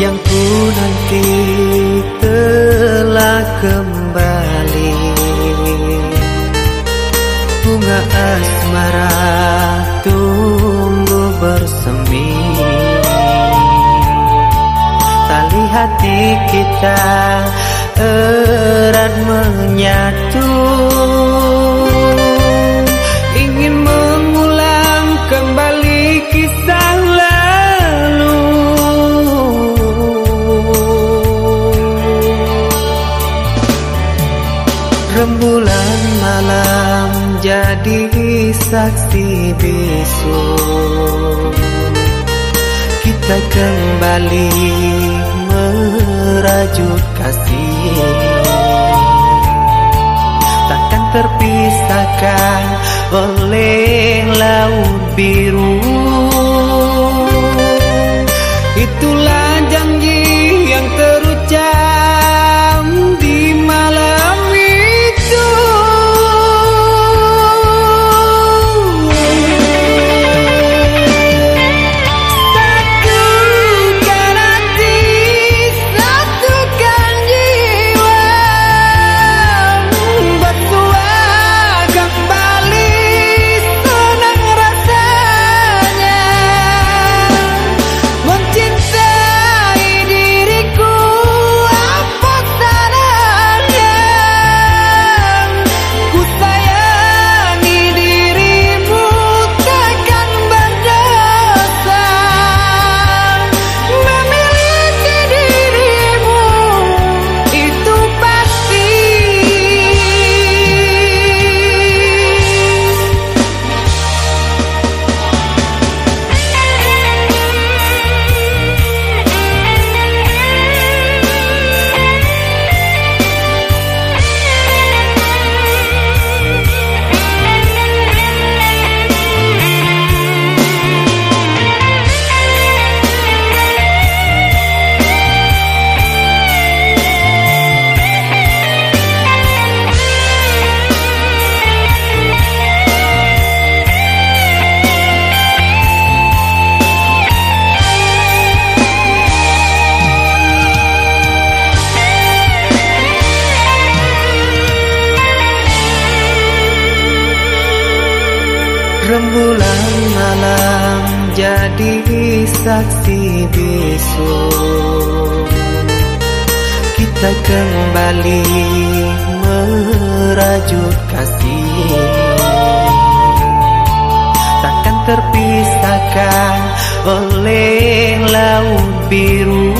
yang ku nanti telah kembali. Bunga asmara tumbuh bersemi. Tali hati kita erat menyatu Rembulan malam jadi saksi bisu. Kita kembali merajut kasih. Takkan terpisahkan oleh laut biru. Itulah malam jadi saksi bisu Kita kembali merajut kasih. Takkan terpisahkan oleh laut biru